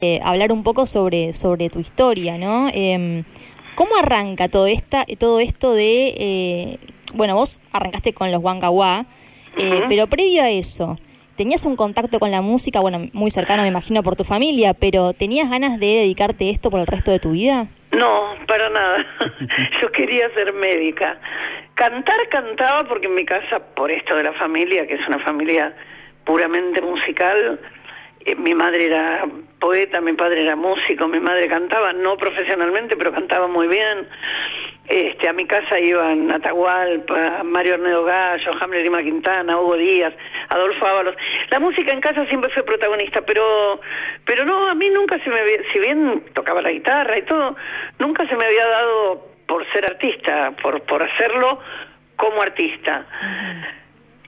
eh, hablar un poco sobre, sobre tu historia, ¿no? Em, ¿Cómo arranca todo, esta, todo esto de, eh, bueno, vos arrancaste con los Wangawa, eh, pero previo a eso, ¿tenías un contacto con la música, bueno, muy cercano me imagino por tu familia, pero ¿tenías ganas de dedicarte a esto por el resto de tu vida? No, para nada. Yo quería ser médica. Cantar cantaba porque en mi casa, por esto de la familia, que es una familia puramente musical, mi madre era poeta, mi padre era músico, mi madre cantaba, no profesionalmente, pero cantaba muy bien. Este, a mi casa iban Atahualpa, Mario Arnedo Gallo, Hamlet y Quintana, Hugo Díaz, Adolfo Ábalos. La música en casa siempre fue protagonista, pero pero no, a mí nunca se me había, si bien tocaba la guitarra y todo, nunca se me había dado por ser artista, por, por hacerlo como artista.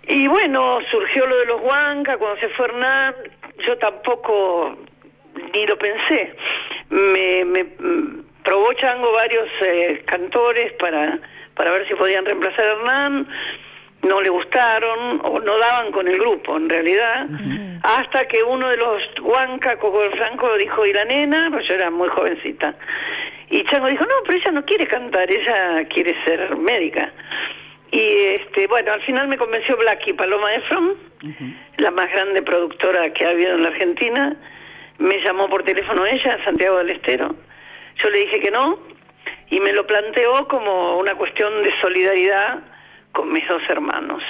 Y bueno, surgió lo de los Huanca, cuando se fue Hernán, yo tampoco ni lo pensé. Me, me mm, probó Chango varios eh, cantores para, para ver si podían reemplazar a Hernán, no le gustaron o no daban con el grupo en realidad, hasta que uno de los Huanca, Coco Franco, dijo, ¿y la nena? Pues yo era muy jovencita. Y Chango dijo, no, pero ella no quiere cantar, ella quiere ser médica. Y este, bueno, al final me convenció Blacky Paloma Efron, la más grande productora que ha habido en la Argentina. Me llamó por teléfono ella, Santiago del Estero. Yo le dije que no y me lo planteó como una cuestión de solidaridad con mis dos hermanos.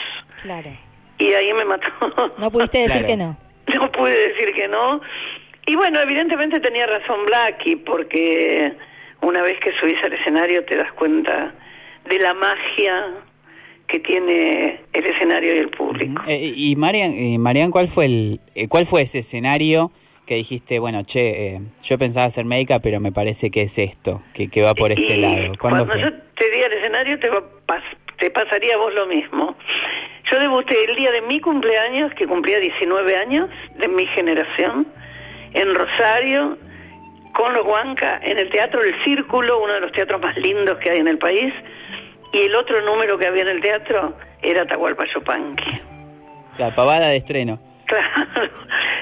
Claro. Y ahí me mató. No pudiste decir que no. No pude decir que no. Y bueno, evidentemente tenía razón Blacky, porque una vez que subís al escenario te das cuenta de la magia que tiene el escenario y el público. Eh, y Marian, eh, Marian, ¿cuál fue el eh, cuál fue ese escenario que dijiste, bueno, che, yo pensaba ser médica, pero me parece que es esto, que, que va por este lado? cuando yo te di al escenario te, te pasaría a vos lo mismo. Yo debuté el día de mi cumpleaños, que cumplía 19 años, de mi generación, en Rosario, con los Huanca, en el Teatro del Círculo, uno de los teatros más lindos que hay en el país, y el otro número que había en el teatro era Atahualpa Yupanqui. La pavada de estreno. Claro,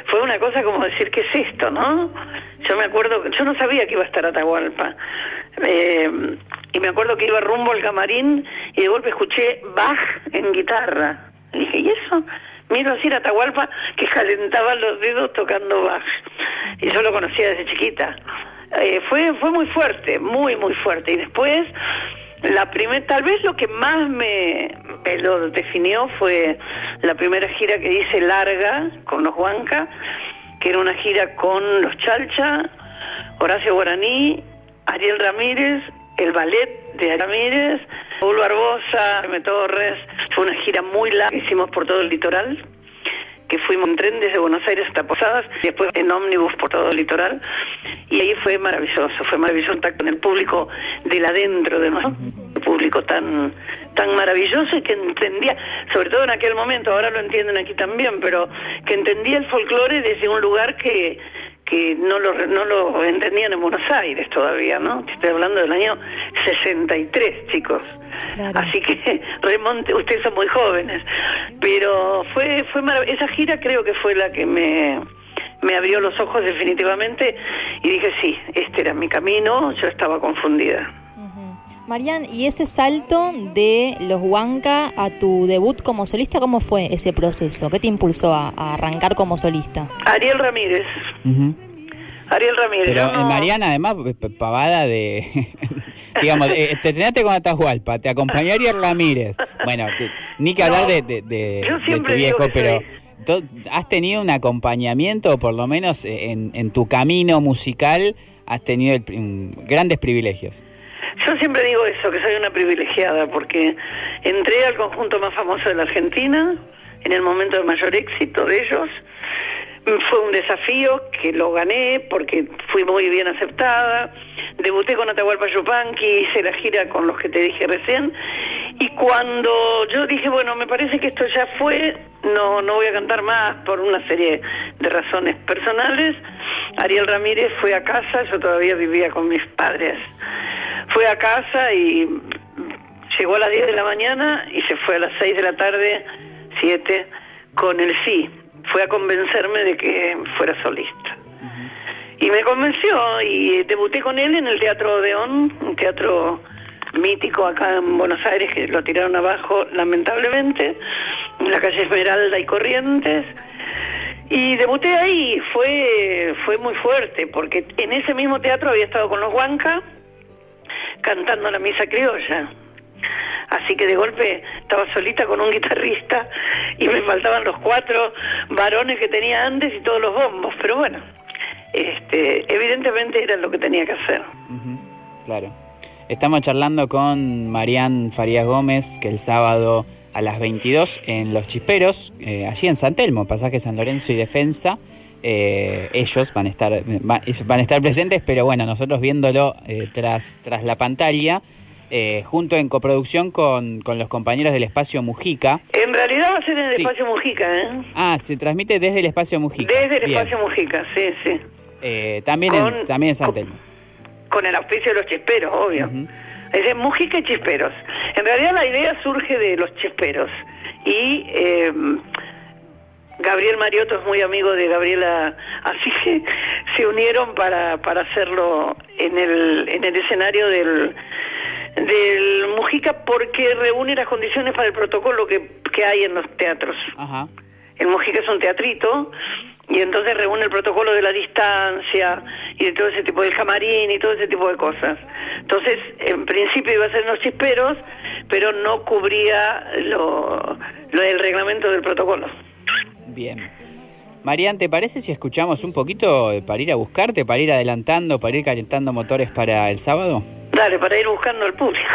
fue una cosa como decir, ¿qué es esto, no? Yo me acuerdo, yo no sabía que iba a estar Atahualpa. Eh, y me acuerdo que iba rumbo al camarín y de golpe escuché Bach en guitarra. Y dije, ¿y eso? Miro así a Atahualpa que calentaba los dedos tocando Bach. Y yo lo conocía desde chiquita. Eh, fue, fue muy fuerte, muy, muy fuerte. Y después la primer, tal vez lo que más me, lo definió fue la primera gira que hice larga con los Huanca, que era una gira con los Chalcha, Horacio Guaraní, Ariel Ramírez, el ballet de Ramírez, Paul Barbosa, M. Torres. Fue una gira muy larga, hicimos por todo el litoral que fuimos en tren desde Buenos Aires hasta Posadas, después en ómnibus por todo el litoral, y ahí fue maravilloso, fue maravilloso contacto con el público del adentro de nuestro público tan tan maravilloso y que entendía, sobre todo en aquel momento, ahora lo entienden aquí también, pero que entendía el folclore desde un lugar que que no lo, no lo entendían en Buenos Aires todavía, ¿no? Estoy hablando del año 63, chicos. Así que remonte, ustedes son muy jóvenes, pero fue fue esa gira creo que fue la que me me abrió los ojos definitivamente y dije sí, este era mi camino, yo estaba confundida. Marian, ¿y ese salto de los Huanca a tu debut como solista, cómo fue ese proceso? ¿Qué te impulsó a, arrancar como solista? Ariel Ramírez. Ariel Ramírez. Pero eh, Mariana, además, pavada de. digamos, eh, te entrenaste con Atahualpa, te acompañó Ariel Ramírez. Bueno, ni que hablar de, de, tu viejo, pero. ¿Has tenido un acompañamiento, por lo menos eh, en, tu camino musical, has tenido grandes privilegios? Yo siempre digo eso, que soy una privilegiada, porque entré al conjunto más famoso de la Argentina, en el momento de mayor éxito de ellos, fue un desafío que lo gané porque fui muy bien aceptada. Debuté con Atahualpa Yupanqui, hice la gira con los que te dije recién. Y cuando yo dije, bueno, me parece que esto ya fue, no, no voy a cantar más por una serie de razones personales, Ariel Ramírez fue a casa, yo todavía vivía con mis padres. Fue a casa y llegó a las 10 de la mañana y se fue a las 6 de la tarde, 7, con el sí fue a convencerme de que fuera solista. Y me convenció y debuté con él en el Teatro Odeón, un teatro mítico acá en Buenos Aires que lo tiraron abajo lamentablemente, en la calle Esmeralda y Corrientes. Y debuté ahí, fue, fue muy fuerte, porque en ese mismo teatro había estado con los Huanca cantando la misa criolla. Así que de golpe estaba solita con un guitarrista y me faltaban los cuatro varones que tenía antes y todos los bombos. Pero bueno, este, evidentemente era lo que tenía que hacer. claro. Estamos charlando con Marían Farías Gómez, que el sábado a las 22 en Los Chisperos, eh, allí en San Telmo, pasaje San Lorenzo y Defensa. Eh, ellos van a estar van a estar presentes, pero bueno, nosotros viéndolo eh, tras, tras la pantalla, junto en coproducción con, los compañeros del Espacio Mujica. En realidad va a ser en el Espacio Mujica, ¿eh? Ah, se transmite desde el Espacio Mujica. Desde el Espacio Mujica, sí, sí. también, en, también en San Telmo. Con, el auspicio de los chisperos, obvio. Es de Mujica y Chisperos. En realidad la idea surge de los Chisperos. Y eh, Gabriel Mariotto es muy amigo de Gabriela, así que se unieron para, para hacerlo en el, en el escenario del, del Mujica porque reúne las condiciones para el protocolo que, que hay en los teatros. El Mujica es un teatrito y entonces reúne el protocolo de la distancia y de todo ese tipo del camarín y todo ese tipo de cosas. Entonces, en principio iba a ser los chisperos, pero no cubría lo, lo del reglamento del protocolo. Bien. Marian, ¿te parece si escuchamos un poquito para ir a buscarte, para ir adelantando, para ir calentando motores para el sábado? Dale, para ir buscando al público.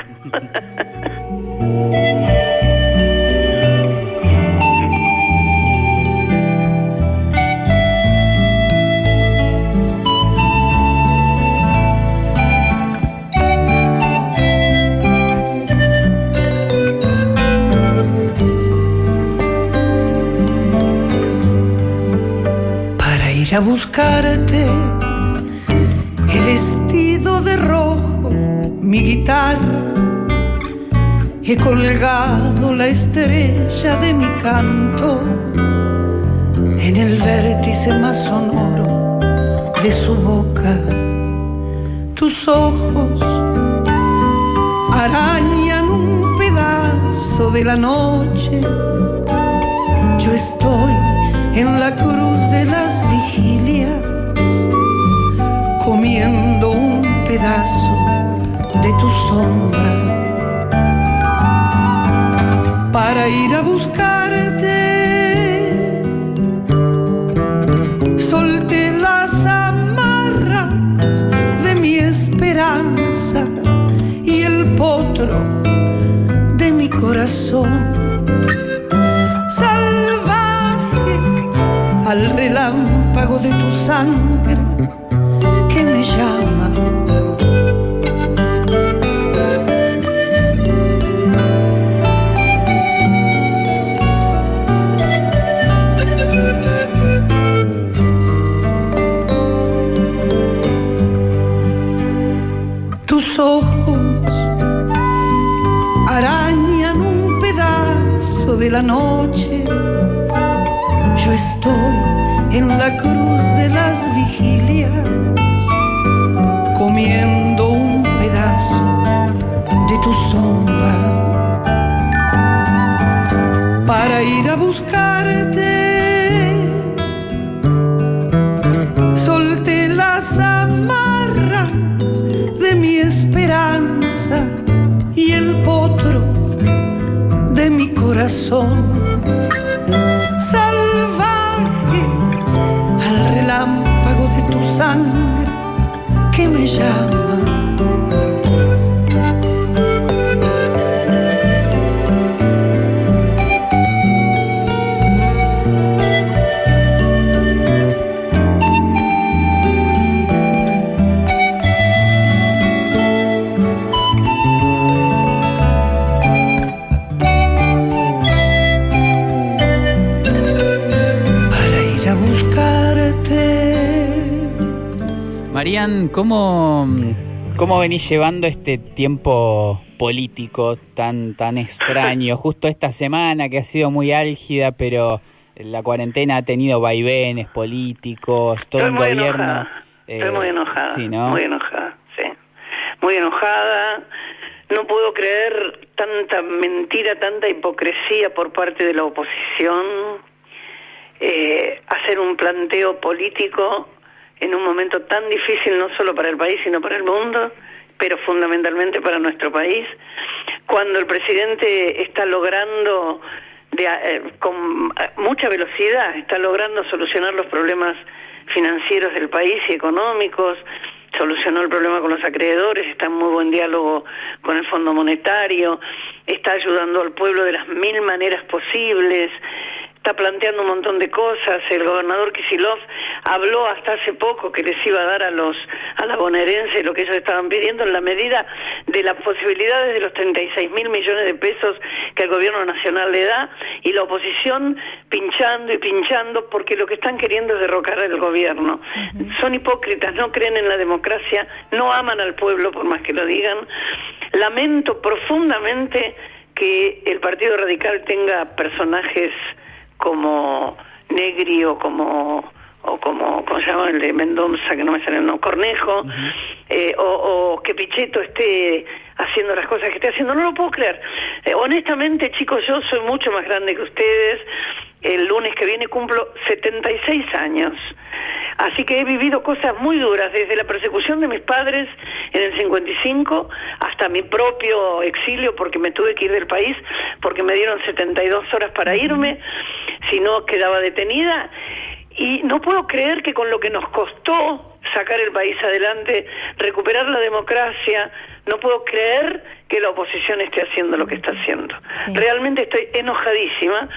a buscarte. He vestido de rojo mi guitarra. He colgado la estrella de mi canto en el vértice más sonoro de su boca. Tus ojos arañan un pedazo de la noche. Yo estoy en la cruz de las pedazo de tu sombra para ir a buscarte. Solté las amarras de mi esperanza y el potro de mi corazón al relámpago de tu sangre de la noche. En la cruz de las vigilias, comiendo un pedazo de tu sombra de mi corazón. sangre que me llama. ¿Cómo, ¿cómo venís llevando este tiempo político tan, tan extraño? Justo esta semana que ha sido muy álgida, pero la cuarentena ha tenido vaivenes políticos, todo el gobierno Estoy muy enojada. Sí, ¿no? Muy enojada, sí. Muy enojada. No puedo creer tanta mentira, tanta hipocresía por parte de la oposición. Eh, hacer un planteo político en un momento tan difícil no solo para el país, sino para el mundo, pero fundamentalmente para nuestro país, cuando el presidente está logrando eh, con mucha velocidad, está logrando solucionar los problemas financieros del país y económicos, solucionó el problema con los acreedores, está en muy buen diálogo con el Fondo Monetario, está ayudando al pueblo de las mil maneras posibles, está planteando un montón de cosas. El gobernador Kisilov habló hasta hace poco que les iba a dar a los a la bonaerense lo que ellos estaban pidiendo en la medida de las posibilidades de los 36 mil millones de pesos que el gobierno nacional le da y la oposición pinchando y pinchando porque lo que están queriendo es derrocar al gobierno. Son hipócritas, no creen en la democracia, no aman al pueblo por más que lo digan. Lamento profundamente que el Partido Radical tenga personajes como Negri o como o como, ¿cómo se llama? El de Mendoza, que no me sale el nombre, Cornejo, eh, o, que Pichetto esté haciendo las cosas que esté haciendo. No lo puedo creer. Eh, honestamente, chicos, yo soy mucho más grande que ustedes. El lunes que viene cumplo 76 años. Así que he vivido cosas muy duras, desde la persecución de mis padres en el 55 hasta mi propio exilio, porque me tuve que ir del país, porque me dieron 72 horas para irme, si no quedaba detenida. Y no puedo creer que con lo que nos costó sacar el país adelante, recuperar la democracia, no puedo creer que la oposición esté haciendo lo que está haciendo. Realmente estoy enojadísima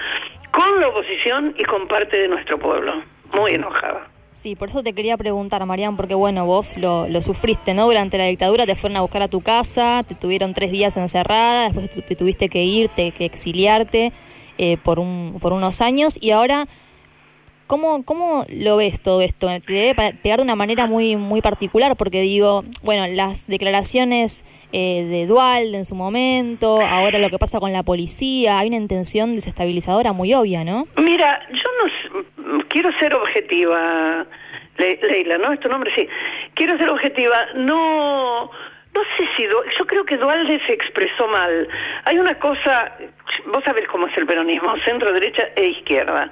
con la oposición y con parte de nuestro pueblo. Muy enojada. Sí, por eso te quería preguntar, Marian, porque bueno, vos lo, lo, sufriste, ¿no? Durante la dictadura te fueron a buscar a tu casa, te tuvieron tres días encerrada, después te, tuviste que irte, que exiliarte eh, por, un, por unos años y ahora, ¿cómo, ¿cómo lo ves todo esto? Te debe pegar de una manera muy, muy particular, porque digo, bueno, las declaraciones eh, de Dual en su momento, ahora lo que pasa con la policía, hay una intención desestabilizadora muy obvia, ¿no? Mira, yo no quiero ser objetiva, Leila, ¿no? Es tu nombre, sí. Quiero ser objetiva. No, no sé si, yo creo que Dualde se expresó mal. Hay una cosa, vos sabés cómo es el peronismo, centro derecha e izquierda.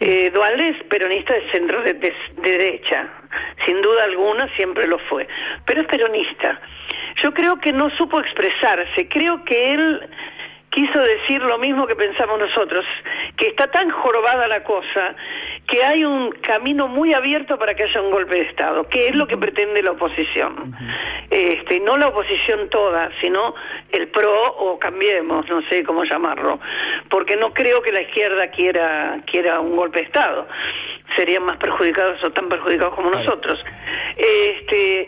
Eh, Dualde es peronista de centro de, de, derecha, sin duda alguna siempre lo fue, pero es peronista. Yo creo que no supo expresarse, creo que él quiso decir lo mismo que pensamos nosotros, que está tan jorobada la cosa que hay un camino muy abierto para que haya un golpe de Estado, que es lo que pretende la oposición. este, no la oposición toda, sino el PRO o cambiemos, no sé cómo llamarlo, porque no creo que la izquierda quiera, quiera un golpe de Estado. Serían más perjudicados o tan perjudicados como nosotros. Este,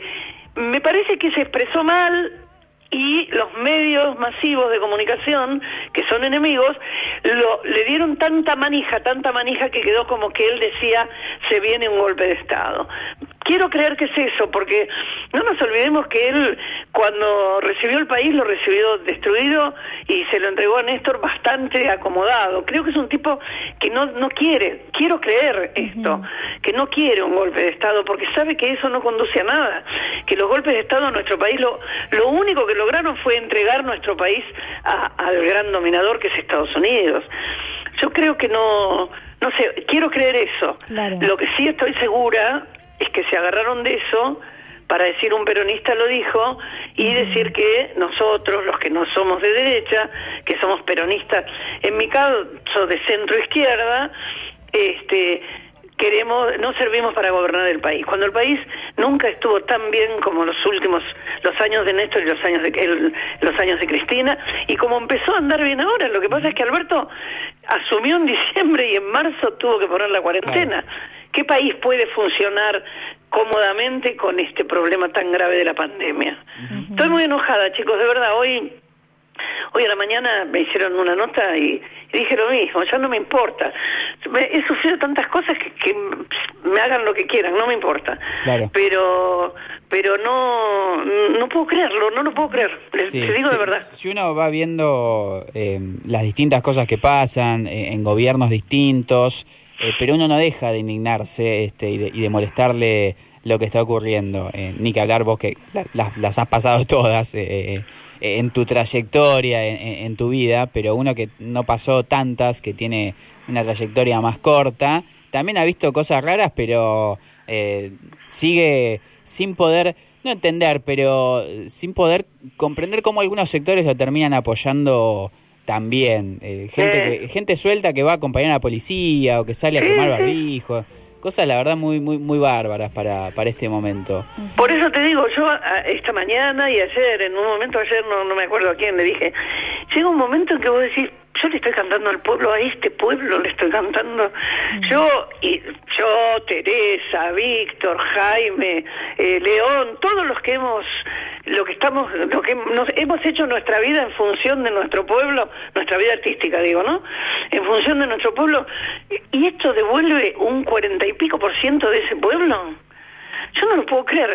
me parece que se expresó mal, y los medios masivos de comunicación, que son enemigos, lo, le dieron tanta manija, tanta manija que quedó como que él decía, se viene un golpe de Estado. Quiero creer que es eso, porque no nos olvidemos que él, cuando recibió el país, lo recibió destruido y se lo entregó a Néstor bastante acomodado. Creo que es un tipo que no, no quiere, quiero creer esto, que no quiere un golpe de Estado, porque sabe que eso no conduce a nada, que los golpes de Estado en nuestro país, lo, lo único que lograron fue entregar nuestro país al gran dominador que es Estados Unidos. Yo creo que no, no sé, quiero creer eso. Lo que sí estoy segura es que se agarraron de eso para decir un peronista lo dijo y decir que nosotros, los que no somos de derecha, que somos peronistas, en mi caso de centro izquierda, este queremos no servimos para gobernar el país. Cuando el país nunca estuvo tan bien como los últimos los años de Néstor y los años de los años de Cristina y como empezó a andar bien ahora, lo que pasa es que Alberto asumió en diciembre y en marzo tuvo que poner la cuarentena. ¿Qué país puede funcionar cómodamente con este problema tan grave de la pandemia? Estoy muy enojada, chicos, de verdad, hoy Hoy a la mañana me hicieron una nota y, dije lo mismo, ya no me importa. he sufrido tantas cosas que, me hagan lo que quieran, no me importa. Pero pero no, no puedo creerlo, no lo puedo creer, les, digo de verdad. Si uno va viendo eh, las distintas cosas que pasan eh, en gobiernos distintos, eh, pero uno no deja de indignarse este, y, de, y de molestarle lo que está ocurriendo. ni que hablar vos que las has pasado todas en tu trayectoria, en, en, tu vida, pero uno que no pasó tantas, que tiene una trayectoria más corta, también ha visto cosas raras, pero sigue sin poder, no entender, pero sin poder comprender cómo algunos sectores lo terminan apoyando también. Eh, gente, gente suelta que va a acompañar a la policía o que sale a quemar barbijos. Cosas, la verdad, muy muy muy bárbaras para, para este momento. Por eso te digo, yo esta mañana y ayer, en un momento ayer, no, no me acuerdo a quién, le dije, llega un momento en que vos decís, yo le estoy cantando al pueblo, a este pueblo le estoy cantando. Yo, y, yo Teresa, Víctor, Jaime, eh, León, todos los que hemos, lo que estamos, lo que nos, hemos hecho nuestra vida en función de nuestro pueblo, nuestra vida artística, digo, ¿no? En función de nuestro pueblo. Y esto devuelve un cuarenta y pico por ciento de ese pueblo. Yo no lo puedo creer.